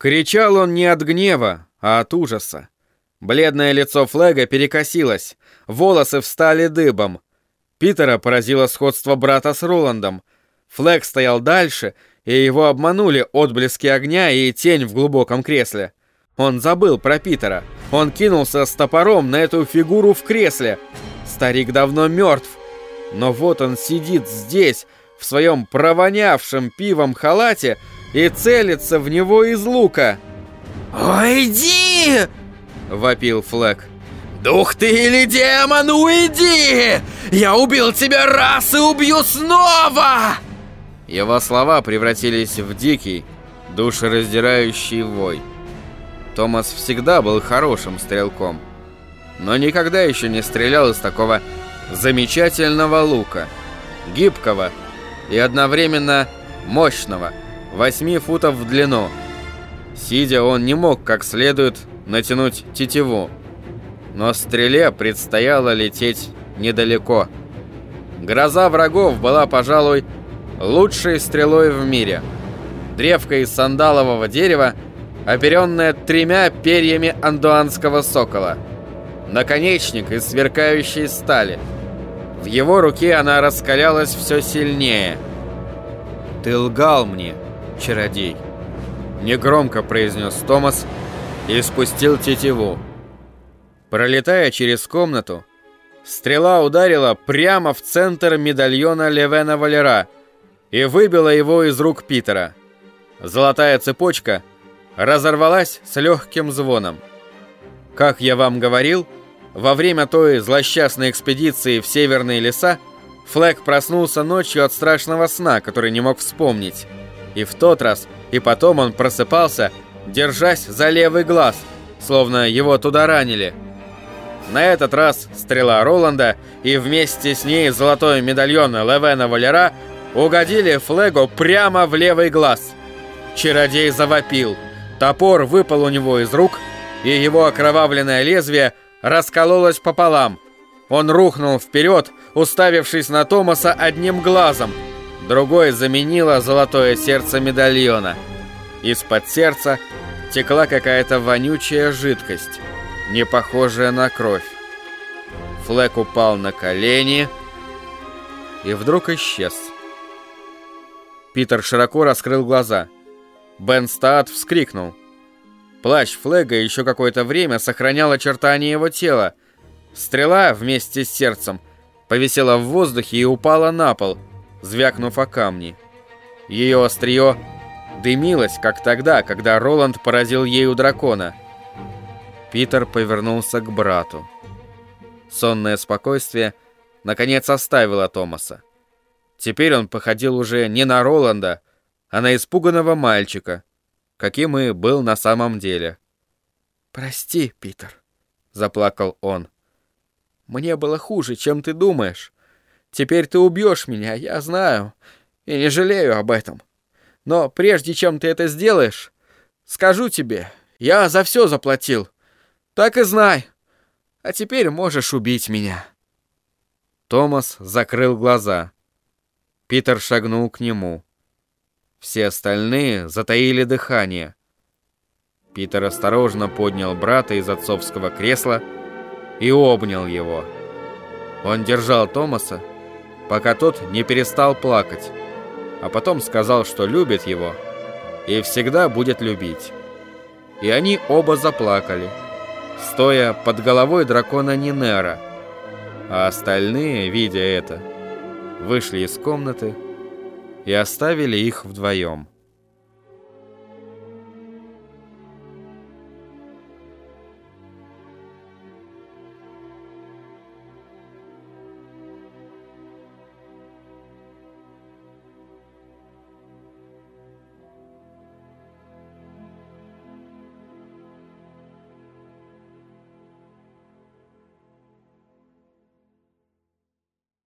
Кричал он не от гнева, а от ужаса. Бледное лицо Флега перекосилось, волосы встали дыбом. Питера поразило сходство брата с Роландом. Флег стоял дальше, и его обманули отблески огня и тень в глубоком кресле. Он забыл про Питера. Он кинулся с топором на эту фигуру в кресле. Старик давно мертв. Но вот он сидит здесь, в своем провонявшем пивом халате, и целится в него из лука. «Уйди!» — вопил Флэк. «Дух ты или демон, уйди! Я убил тебя раз и убью снова!» Его слова превратились в дикий, душераздирающий вой. Томас всегда был хорошим стрелком, но никогда еще не стрелял из такого замечательного лука, гибкого и одновременно мощного, 8 футов в длину. Сидя, он не мог как следует натянуть тетиву, но стреле предстояло лететь недалеко. Гроза врагов была, пожалуй, лучшей стрелой в мире. Древко из сандалового дерева, оперенное тремя перьями андуанского сокола. Наконечник из сверкающей стали. В его руке она раскалялась все сильнее. «Ты лгал мне, чародей!» Негромко произнес Томас и спустил тетиву. Пролетая через комнату, стрела ударила прямо в центр медальона Левена Валера и выбила его из рук Питера. Золотая цепочка разорвалась с легким звоном. Как я вам говорил, во время той злосчастной экспедиции в северные леса Флэг проснулся ночью от страшного сна, который не мог вспомнить. И в тот раз, и потом он просыпался, держась за левый глаз, словно его туда ранили – на этот раз стрела Роланда и вместе с ней золотой медальон Левена Валера угодили Флегу прямо в левый глаз. Чародей завопил. Топор выпал у него из рук, и его окровавленное лезвие раскололось пополам. Он рухнул вперед, уставившись на Томаса одним глазом. Другой заменило золотое сердце медальона. Из-под сердца текла какая-то вонючая жидкость не похожая на кровь. Флэк упал на колени и вдруг исчез. Питер широко раскрыл глаза. Бен Стаат вскрикнул. Плащ Флэга еще какое-то время сохранял очертания его тела. Стрела вместе с сердцем повисела в воздухе и упала на пол, звякнув о камни. Ее острие дымилось, как тогда, когда Роланд поразил ею дракона — Питер повернулся к брату. Сонное спокойствие наконец оставило Томаса. Теперь он походил уже не на Роланда, а на испуганного мальчика, каким и был на самом деле. «Прости, Питер», — заплакал он. «Мне было хуже, чем ты думаешь. Теперь ты убьешь меня, я знаю, и не жалею об этом. Но прежде чем ты это сделаешь, скажу тебе, я за все заплатил. Так и знай. А теперь можешь убить меня. Томас закрыл глаза. Питер шагнул к нему. Все остальные затаили дыхание. Питер осторожно поднял брата из отцовского кресла и обнял его. Он держал Томаса, пока тот не перестал плакать, а потом сказал, что любит его и всегда будет любить. И они оба заплакали стоя под головой дракона Нинера. А остальные, видя это, вышли из комнаты и оставили их вдвоем.